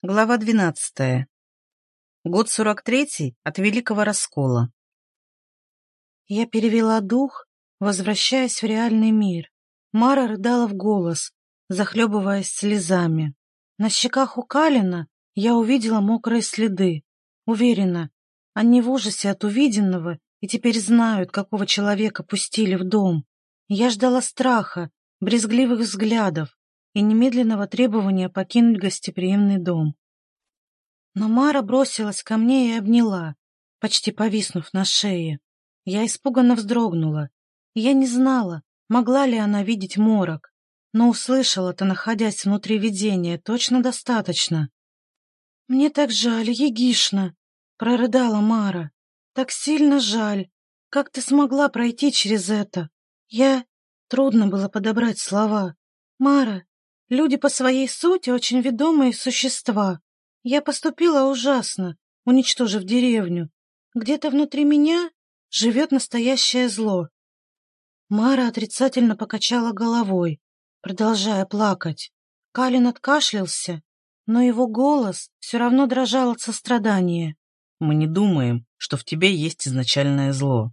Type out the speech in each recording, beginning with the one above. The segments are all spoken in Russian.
Глава 12. Год 43 от Великого Раскола. Я перевела дух, возвращаясь в реальный мир. Мара рыдала в голос, захлебываясь слезами. На щеках у Калина я увидела мокрые следы. Уверена, они в ужасе от увиденного и теперь знают, какого человека пустили в дом. Я ждала страха, брезгливых взглядов, и немедленного требования покинуть гостеприимный дом. Но Мара бросилась ко мне и обняла, почти повиснув на шее. Я испуганно вздрогнула. Я не знала, могла ли она видеть морок, но услышала-то, находясь внутри видения, точно достаточно. «Мне так жаль, Егишна!» — прорыдала Мара. «Так сильно жаль! Как ты смогла пройти через это? Я...» Трудно было подобрать слова. «Мара, Люди по своей сути очень ведомые существа. Я поступила ужасно, уничтожив деревню. Где-то внутри меня живет настоящее зло. Мара отрицательно покачала головой, продолжая плакать. Калин откашлялся, но его голос все равно дрожал от сострадания. «Мы не думаем, что в тебе есть изначальное зло».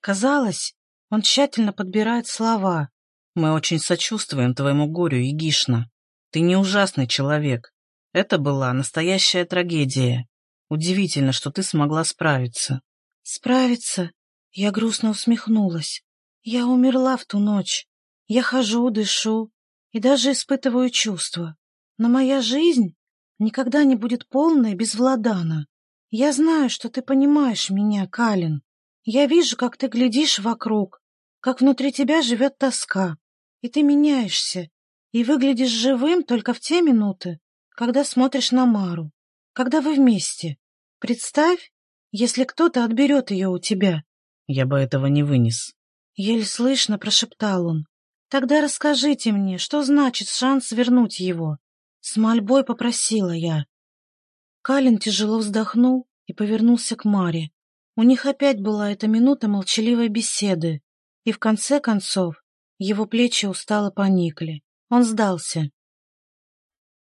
Казалось, он тщательно подбирает слова, мы очень сочувствуем твоему горю, Егишна. Ты не ужасный человек. Это была настоящая трагедия. Удивительно, что ты смогла справиться. Справиться? Я грустно усмехнулась. Я умерла в ту ночь. Я хожу, дышу и даже испытываю чувства. Но моя жизнь никогда не будет полной без Владана. Я знаю, что ты понимаешь меня, Калин. Я вижу, как ты глядишь вокруг, как внутри тебя живет тоска, и ты меняешься, и выглядишь живым только в те минуты, когда смотришь на Мару, когда вы вместе. Представь, если кто-то отберет ее у тебя. Я бы этого не вынес. Еле слышно прошептал он. Тогда расскажите мне, что значит шанс вернуть его. С мольбой попросила я. Калин тяжело вздохнул и повернулся к Маре. У них опять была эта минута молчаливой беседы, и в конце концов его плечи устало поникли. Он сдался.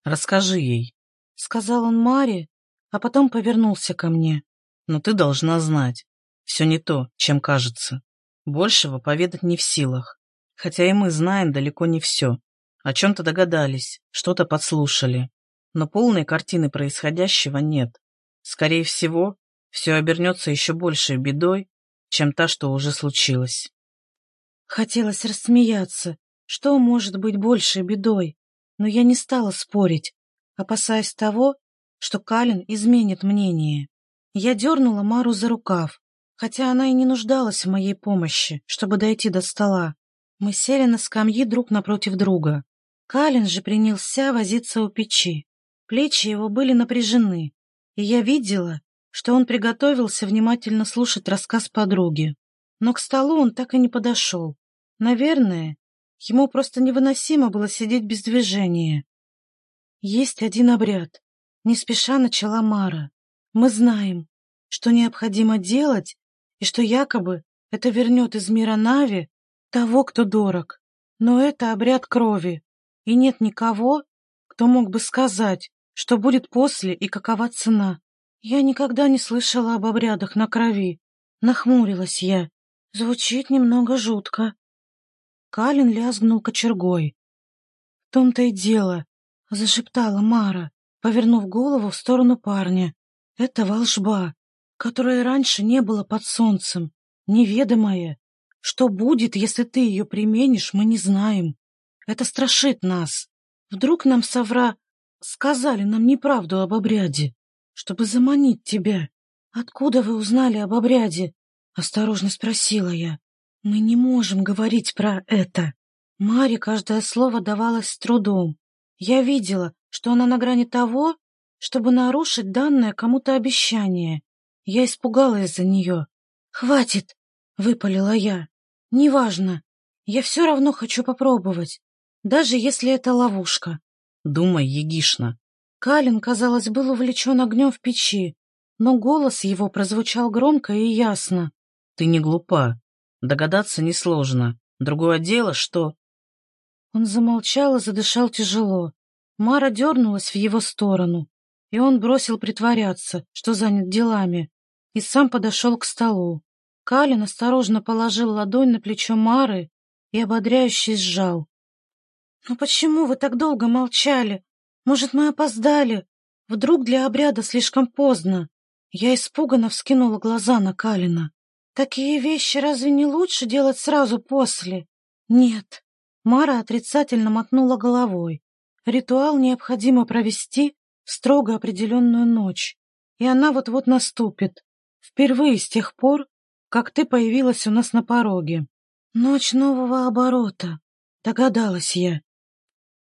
«Расскажи ей», — сказал он Маре, а потом повернулся ко мне. «Но ты должна знать, все не то, чем кажется. Большего поведать не в силах. Хотя и мы знаем далеко не все. О чем-то догадались, что-то подслушали. Но полной картины происходящего нет. Скорее всего, все обернется еще большей бедой, чем та, что уже случилось. Хотелось рассмеяться. Что может быть большей бедой? Но я не стала спорить, опасаясь того, что Калин изменит мнение. Я дернула Мару за рукав, хотя она и не нуждалась в моей помощи, чтобы дойти до стола. Мы сели на скамьи друг напротив друга. Калин же принялся возиться у печи. Плечи его были напряжены, и я видела, что он приготовился внимательно слушать рассказ подруги. Но к столу он так и не подошел. Наверное, ему просто невыносимо было сидеть без движения. Есть один обряд. Не спеша начала Мара. Мы знаем, что необходимо делать, и что якобы это вернет из мира Нави того, кто дорог. Но это обряд крови, и нет никого, кто мог бы сказать, что будет после и какова цена. Я никогда не слышала об обрядах на крови. Нахмурилась я. Звучит немного жутко. Калин лязгнул кочергой. — В том-то и дело, — зашептала Мара, повернув голову в сторону парня. — Это волжба, которой раньше не было под солнцем, неведомая. Что будет, если ты ее применишь, мы не знаем. Это страшит нас. Вдруг нам совра сказали нам неправду об обряде, чтобы заманить тебя. Откуда вы узнали об обряде? Осторожно спросила я. Мы не можем говорить про это. Маре каждое слово давалось с трудом. Я видела, что она на грани того, чтобы нарушить данное кому-то обещание. Я испугалась за нее. «Хватит!» — выпалила я. «Неважно. Я все равно хочу попробовать, даже если это ловушка». «Думай, Егишна». Калин, казалось, был увлечен огнем в печи, но голос его прозвучал громко и ясно. Ты не глупа. Догадаться несложно. Другое дело, что... Он замолчал и задышал тяжело. Мара дернулась в его сторону. и он бросил притворяться, что занят делами, и сам подошел к столу. Калин осторожно положил ладонь на плечо Мары и ободряюще сжал. «Ну почему вы так долго молчали? Может, мы опоздали? Вдруг для обряда слишком поздно?» Я испуганно вскинула глаза на Калина. «Такие вещи разве не лучше делать сразу после?» «Нет». Мара отрицательно мотнула головой. «Ритуал необходимо провести в строго определенную ночь, и она вот-вот наступит. Впервые с тех пор, как ты появилась у нас на пороге. Ночь нового оборота, догадалась я.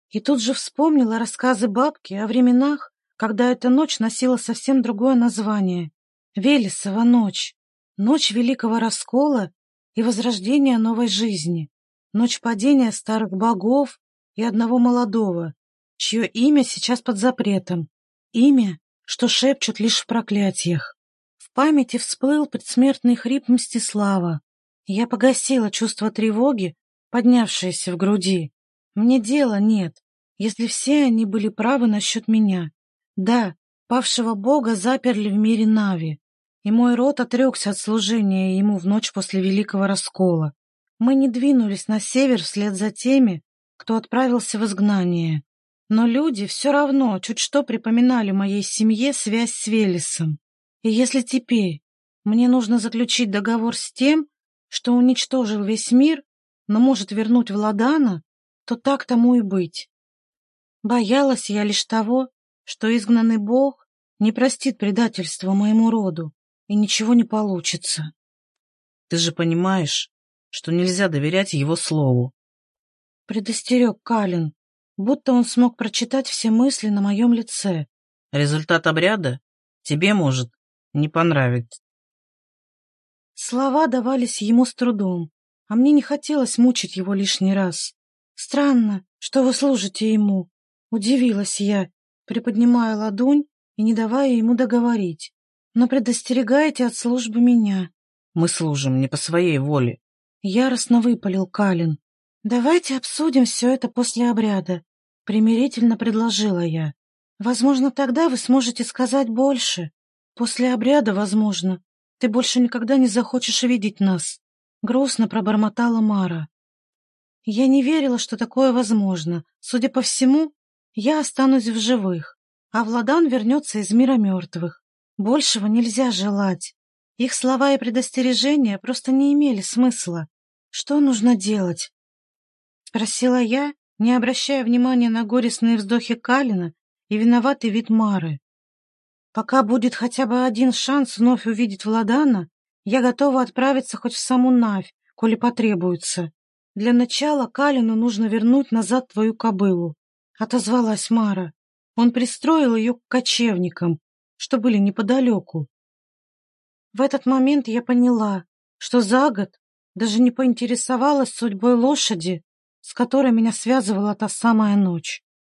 И тут же вспомнила рассказы бабки о временах, когда эта ночь носила совсем другое название — Велесова ночь, ночь великого раскола и возрождения новой жизни, ночь падения старых богов и одного молодого, чье имя сейчас под запретом, имя, что шепчут лишь в проклятиях. В памяти всплыл предсмертный хрип Мстислава. Я погасила чувство тревоги, поднявшееся в груди. Мне дела нет, если все они были правы насчет меня. Да, павшего бога заперли в мире Нави, и мой род отрекся от служения ему в ночь после Великого Раскола. Мы не двинулись на север вслед за теми, кто отправился в изгнание. Но люди все равно чуть что припоминали моей семье связь с Велесом. И если теперь мне нужно заключить договор с тем, что уничтожил весь мир, но может вернуть Владана, то так тому и быть. Боялась я лишь того, что изгнанный бог не простит предательства моему роду, и ничего не получится. Ты же понимаешь, что нельзя доверять его слову. Предостерег Калин, будто он смог прочитать все мысли на моем лице. Результат обряда тебе может не понравиться. Слова давались ему с трудом, а мне не хотелось мучить его лишний раз. Странно, что вы служите ему. Удивилась я, приподнимая ладонь и не давая ему договорить. Но предостерегаете от службы меня. Мы служим не по своей воле. Яростно выпалил Калин. Давайте обсудим все это после обряда. Примирительно предложила я. Возможно, тогда вы сможете сказать больше. После обряда, возможно, ты больше никогда не захочешь видеть нас. Грустно пробормотала Мара. Я не верила, что такое возможно. Судя по всему, я останусь в живых, а Владан вернется из мира мертвых. Большего нельзя желать. Их слова и предостережения просто не имели смысла. Что нужно делать? Спросила я, не обращая внимания на горестные вздохи Калина и виноватый вид Мары. Пока будет хотя бы один шанс вновь увидеть Владана, я готова отправиться хоть в саму Навь, коли потребуется. Для начала Калину нужно вернуть назад твою кобылу. — отозвалась Мара. Он пристроил ее к кочевникам, что были неподалеку. В этот момент я поняла, что за год даже не поинтересовалась судьбой лошади, с которой меня связывала та самая ночь.